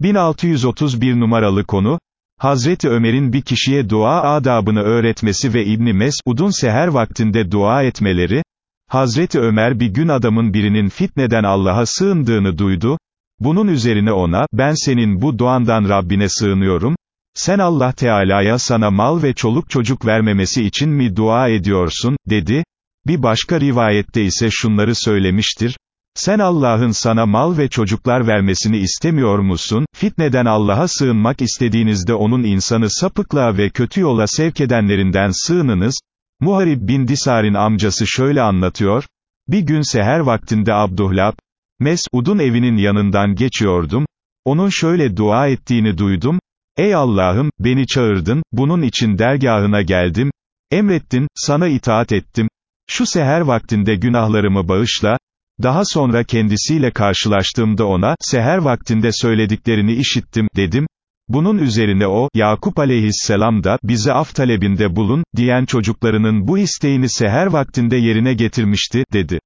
1631 numaralı konu, Hazreti Ömer'in bir kişiye dua adabını öğretmesi ve İbni Mesud'un seher vaktinde dua etmeleri, Hazreti Ömer bir gün adamın birinin fitneden Allah'a sığındığını duydu, bunun üzerine ona, ben senin bu duandan Rabbine sığınıyorum, sen Allah Teala'ya sana mal ve çoluk çocuk vermemesi için mi dua ediyorsun, dedi, bir başka rivayette ise şunları söylemiştir, sen Allah'ın sana mal ve çocuklar vermesini istemiyor musun? Fitneden Allah'a sığınmak istediğinizde onun insanı sapıklığa ve kötü yola sevk edenlerinden sığınınız. Muharib bin Disar'in amcası şöyle anlatıyor, bir gün seher vaktinde Abduhlab, Mes'ud'un evinin yanından geçiyordum, onun şöyle dua ettiğini duydum, Ey Allah'ım, beni çağırdın, bunun için dergahına geldim, emrettin, sana itaat ettim, şu seher vaktinde günahlarımı bağışla, daha sonra kendisiyle karşılaştığımda ona, seher vaktinde söylediklerini işittim, dedim. Bunun üzerine o, Yakup aleyhisselam da, bize af talebinde bulun, diyen çocuklarının bu isteğini seher vaktinde yerine getirmişti, dedi.